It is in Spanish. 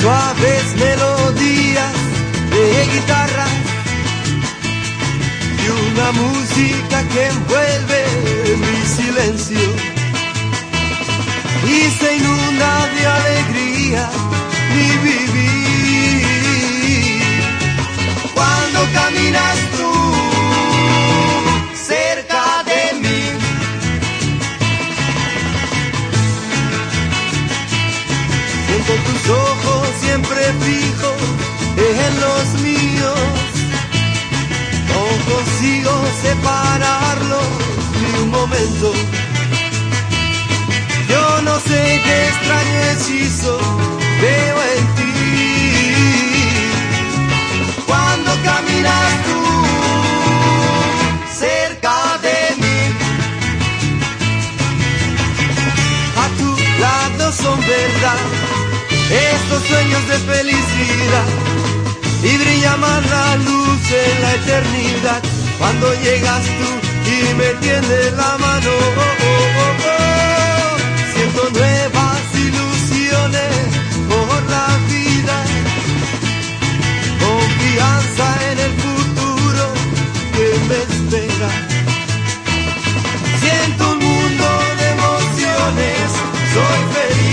suaves melodías de guitarra y una música que envuelve mi silencio y se inunda de alegría mi vivir. Consigo separarlos ni un momento. Yo no sé qué extraño hechizo veo en ti. Cuando caminas tú cerca de mí, a tu lado son verdad estos sueños de felicidad y brilla más la luz en la eternidad cuando llegas tú y me tiendes la mano. Oh, oh, oh, oh, Siento nuevas ilusiones por la vida, confianza en el futuro que me espera. Siento un mundo de emociones, soy feliz.